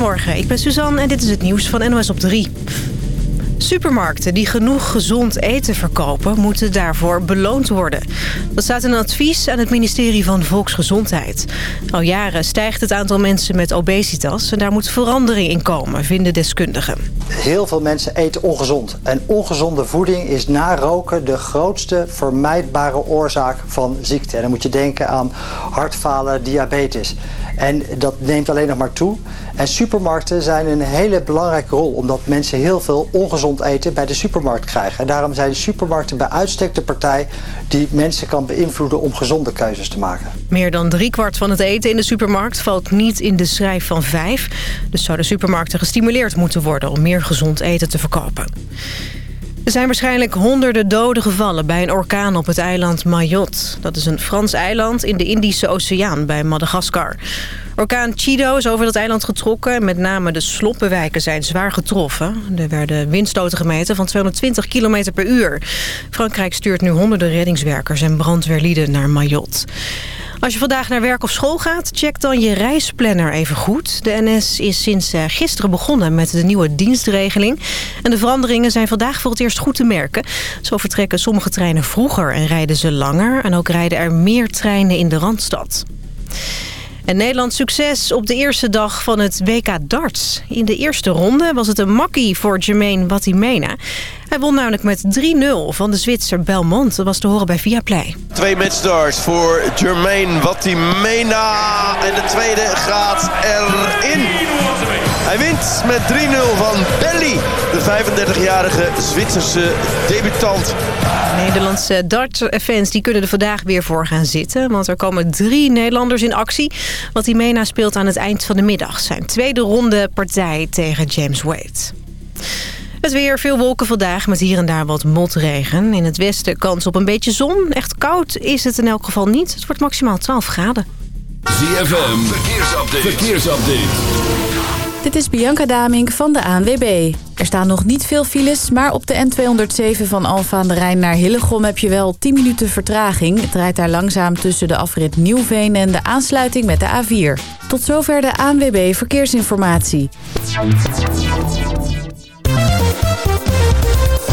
Goedemorgen, ik ben Suzanne en dit is het nieuws van NOS op 3. Supermarkten die genoeg gezond eten verkopen... moeten daarvoor beloond worden. Dat staat in een advies aan het ministerie van Volksgezondheid. Al jaren stijgt het aantal mensen met obesitas... en daar moet verandering in komen, vinden deskundigen. Heel veel mensen eten ongezond. En ongezonde voeding is na roken de grootste vermijdbare oorzaak van ziekte. En dan moet je denken aan hartfalen, diabetes. En dat neemt alleen nog maar toe. En supermarkten zijn een hele belangrijke rol... omdat mensen heel veel ongezond eten bij de supermarkt krijgen. En daarom zijn supermarkten bij uitstek de partij... die mensen kan beïnvloeden om gezonde keuzes te maken. Meer dan driekwart van het eten in de supermarkt valt niet in de schrijf van vijf. Dus zouden supermarkten gestimuleerd moeten worden om meer gezond eten te verkopen. Er zijn waarschijnlijk honderden doden gevallen bij een orkaan op het eiland Mayotte. Dat is een Frans eiland in de Indische Oceaan bij Madagaskar. Orkaan Chido is over dat eiland getrokken. Met name de sloppenwijken zijn zwaar getroffen. Er werden windstoten gemeten van 220 km per uur. Frankrijk stuurt nu honderden reddingswerkers en brandweerlieden naar Mayotte. Als je vandaag naar werk of school gaat, check dan je reisplanner even goed. De NS is sinds eh, gisteren begonnen met de nieuwe dienstregeling. En de veranderingen zijn vandaag voor het eerst goed te merken. Zo vertrekken sommige treinen vroeger en rijden ze langer. En ook rijden er meer treinen in de Randstad. Nederlands succes op de eerste dag van het WK darts. In de eerste ronde was het een makkie voor Jermaine Wattimena. Hij won namelijk met 3-0 van de Zwitser Belmont. Dat was te horen bij Viaplay. Twee matchstarts voor Jermaine Wattimena. En de tweede gaat erin. Hij wint met 3-0 van Belly, de 35-jarige Zwitserse debutant. Nederlandse dartfans die kunnen er vandaag weer voor gaan zitten. Want er komen drie Nederlanders in actie. Wattimena speelt aan het eind van de middag. Zijn tweede ronde partij tegen James Wade. Het weer, veel wolken vandaag met hier en daar wat motregen. In het westen kans op een beetje zon. Echt koud is het in elk geval niet. Het wordt maximaal 12 graden. ZFM, verkeersupdate. verkeersupdate. Dit is Bianca Damink van de ANWB. Er staan nog niet veel files, maar op de N207 van Alfa aan de Rijn naar Hillegom heb je wel 10 minuten vertraging. Het rijdt daar langzaam tussen de afrit Nieuwveen en de aansluiting met de A4. Tot zover de ANWB Verkeersinformatie.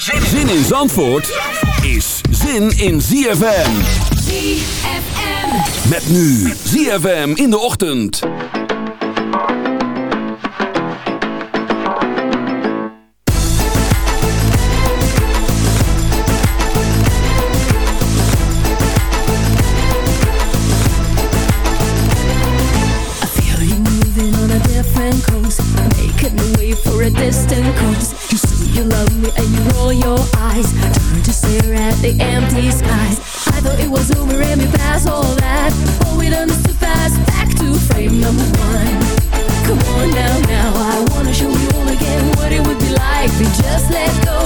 Zin in Zandvoort is zin in ZFM. ZFM. Met nu ZFM in de ochtend. I feel you moving on a different coast, making a way for a distant coast. You say you love me and you your eyes, turn to stare at the empty skies. I thought it was over and we passed all that, but we done this too fast. Back to frame number one. Come on now, now I wanna show you all again what it would be like if you just let go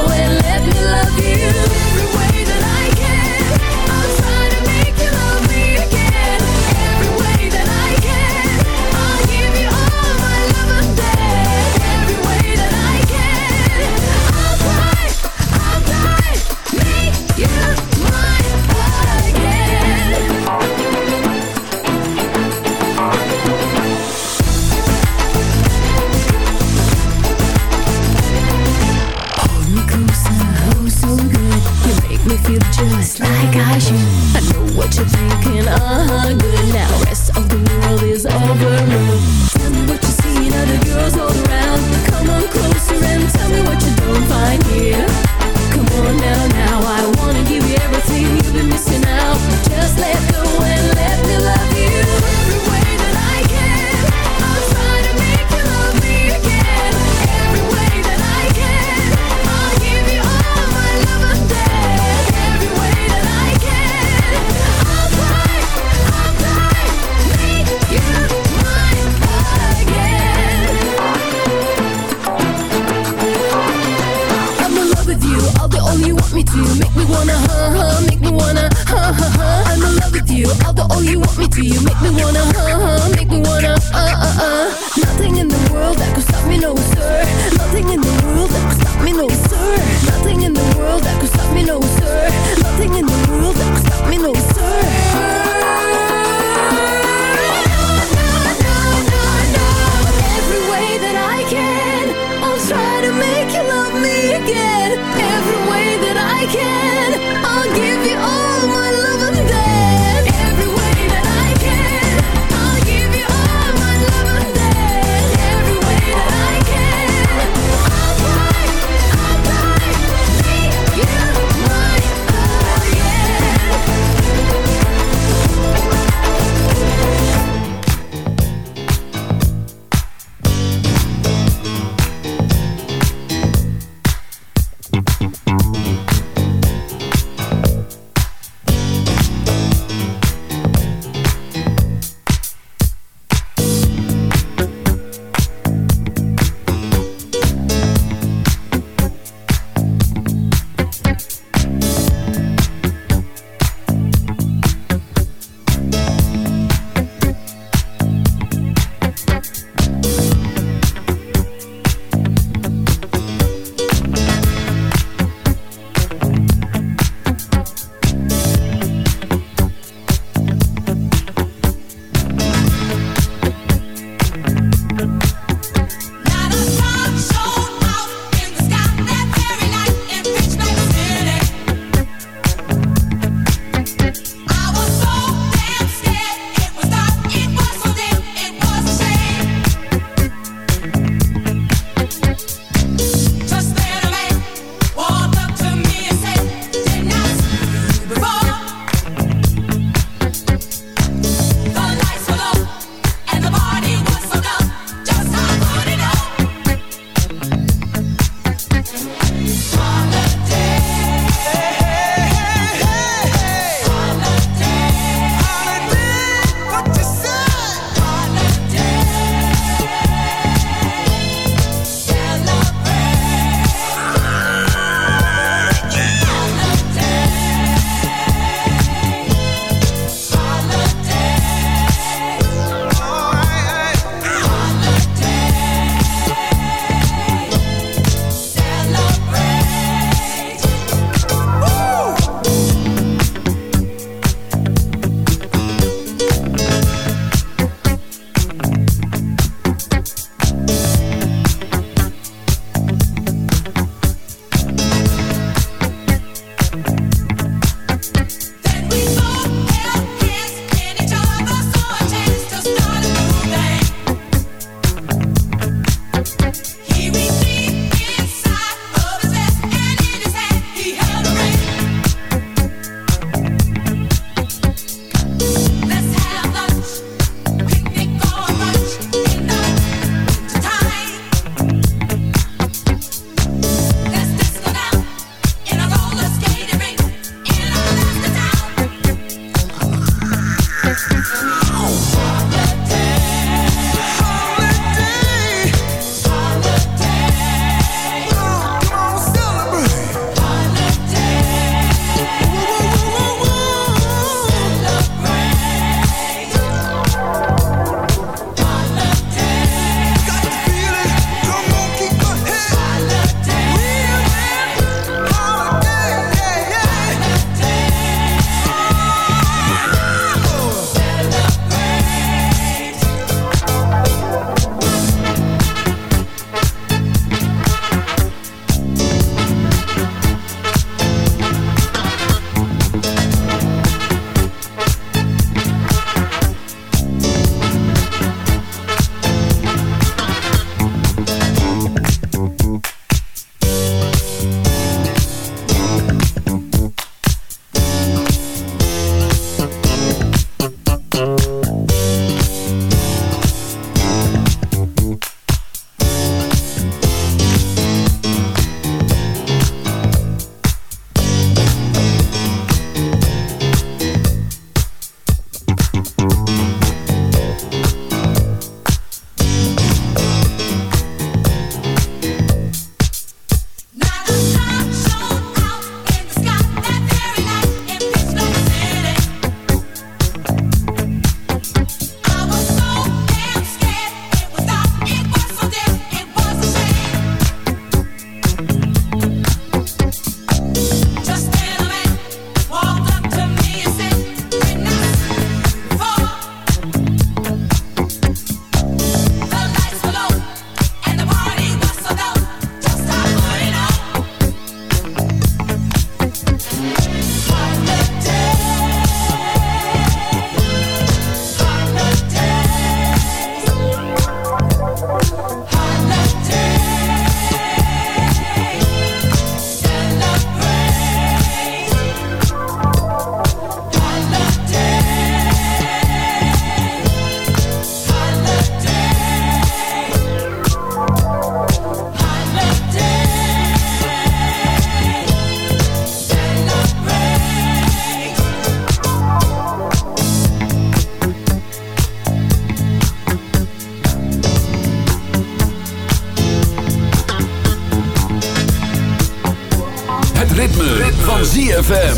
ritme, ritme. van ZFM.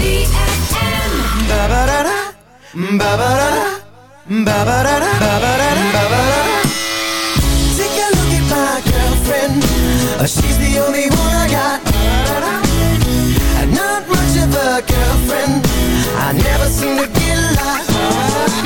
Take a look at my girlfriend. Uh, she's the only one I got. And not much of a girlfriend. I never seem to get lost.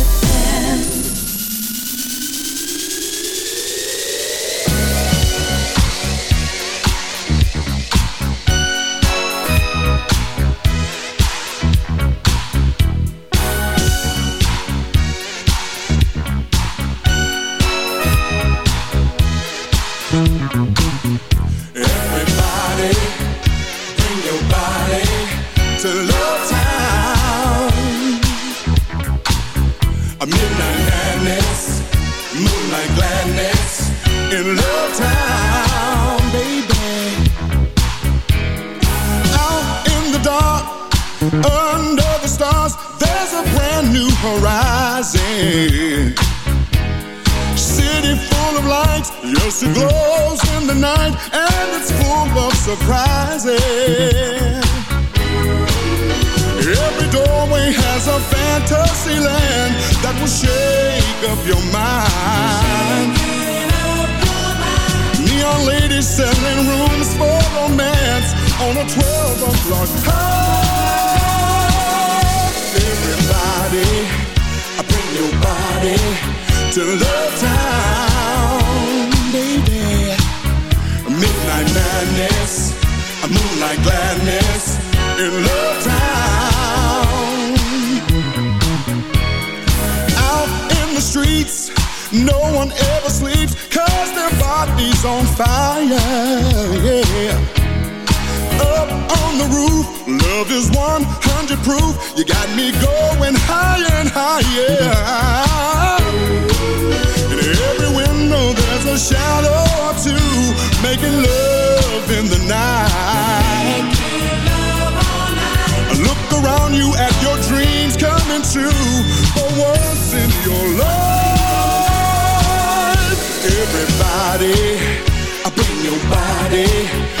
to Love Town, baby. Midnight madness, a moonlight gladness in Love Town. Out in the streets, no one ever sleeps, cause their body's on fire, yeah. On the roof, love is 100 proof. You got me going higher and higher. In every window there's a shadow or two. Making love in the night. Look around you at your dreams coming true. For once in your life? Everybody, I bring your body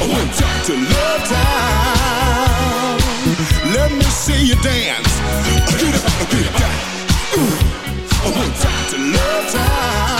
Time to Love Town. Let me see you dance. One mm. time to Love Town.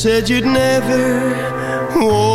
said you'd never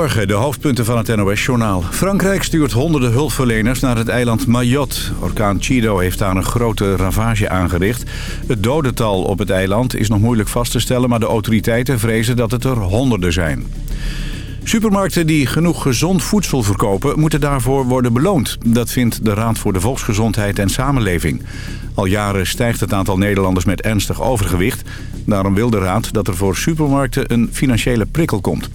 Goedemorgen, de hoofdpunten van het NOS-journaal. Frankrijk stuurt honderden hulpverleners naar het eiland Mayotte. Orkaan Chido heeft daar een grote ravage aangericht. Het dodental op het eiland is nog moeilijk vast te stellen... maar de autoriteiten vrezen dat het er honderden zijn. Supermarkten die genoeg gezond voedsel verkopen... moeten daarvoor worden beloond. Dat vindt de Raad voor de Volksgezondheid en Samenleving. Al jaren stijgt het aantal Nederlanders met ernstig overgewicht. Daarom wil de Raad dat er voor supermarkten een financiële prikkel komt.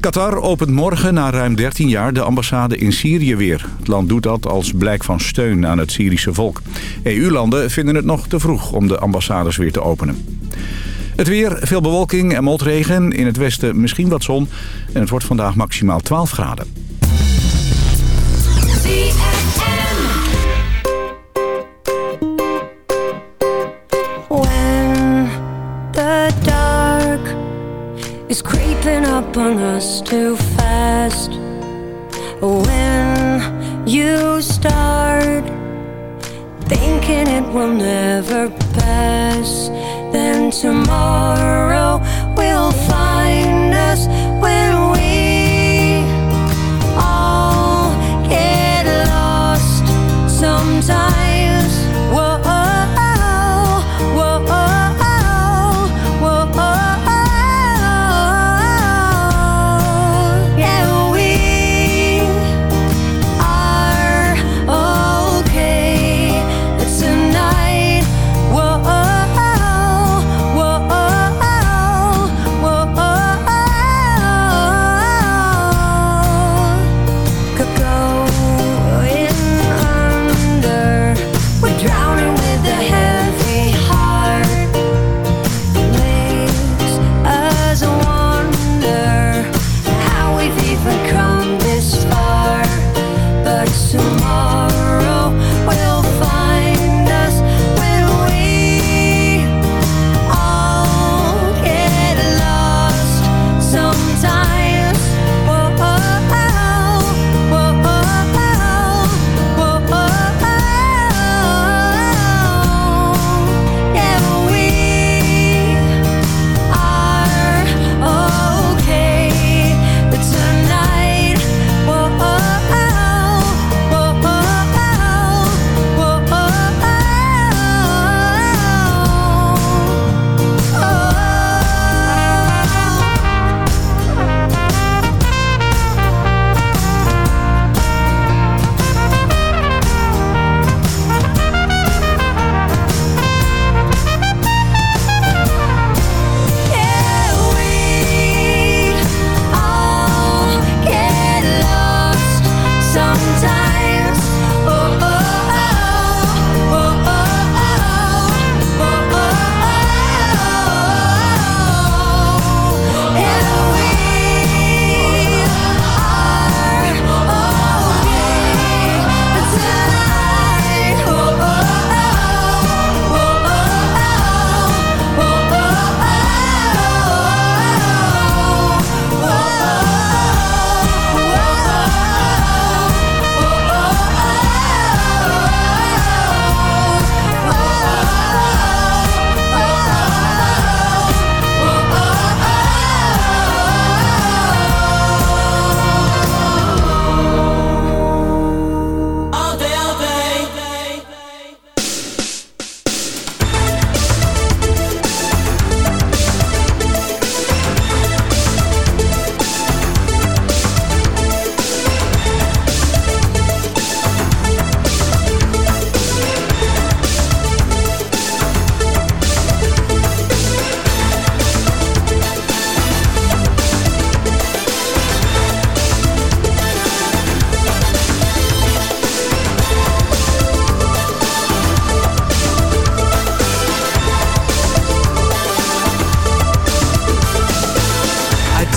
Qatar opent morgen na ruim 13 jaar de ambassade in Syrië weer. Het land doet dat als blijk van steun aan het Syrische volk. EU-landen vinden het nog te vroeg om de ambassades weer te openen. Het weer, veel bewolking en motregen. In het westen misschien wat zon. En het wordt vandaag maximaal 12 graden.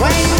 Wait.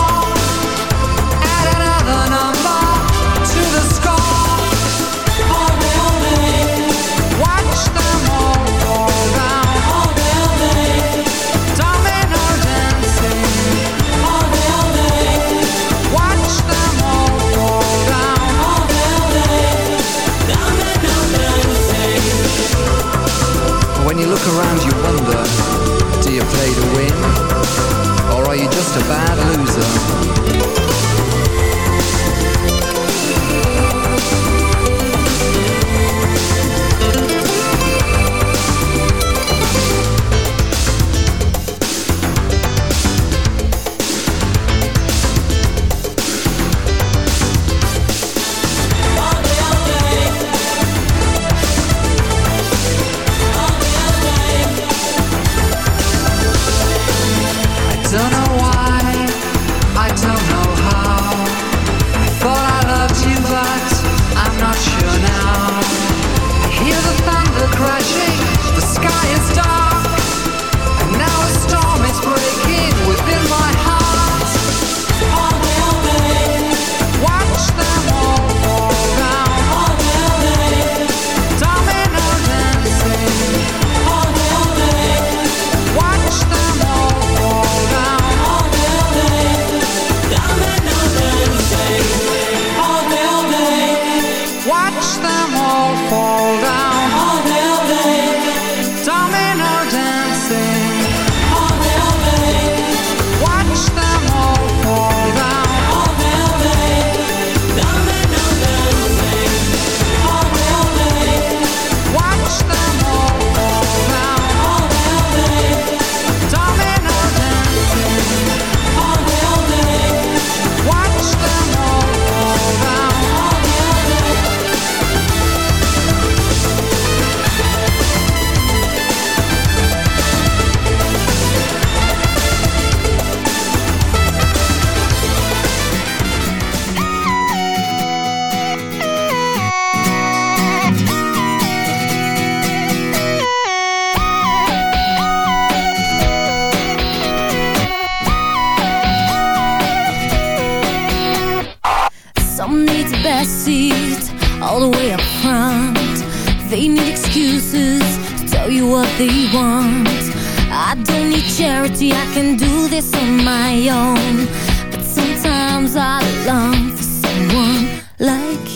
to ban. the way up front They need excuses to tell you what they want I don't need charity, I can do this on my own But sometimes I long for someone like you.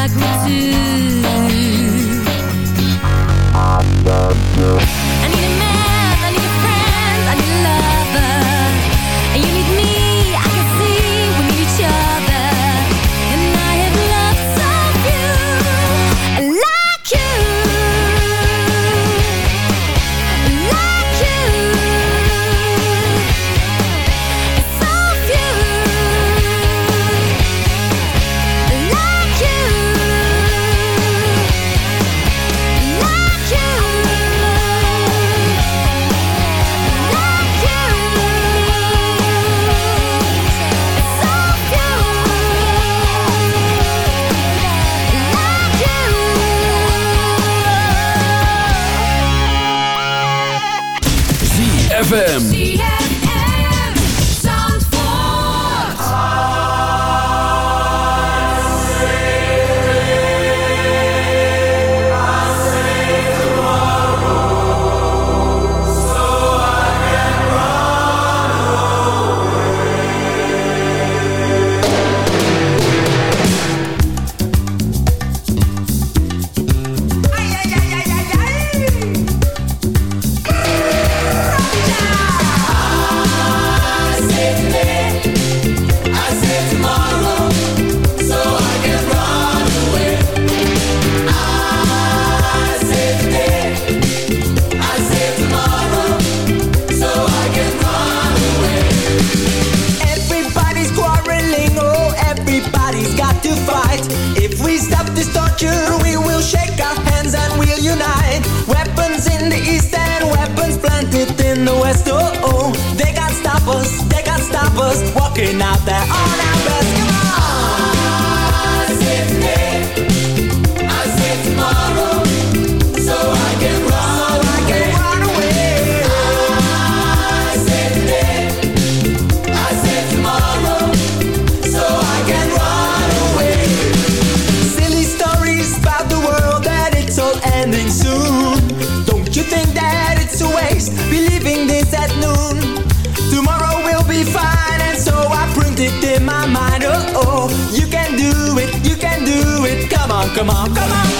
like me too Oh, oh, they can't stop us. They can't stop us. Walking out there on our best. come on, come on.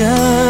just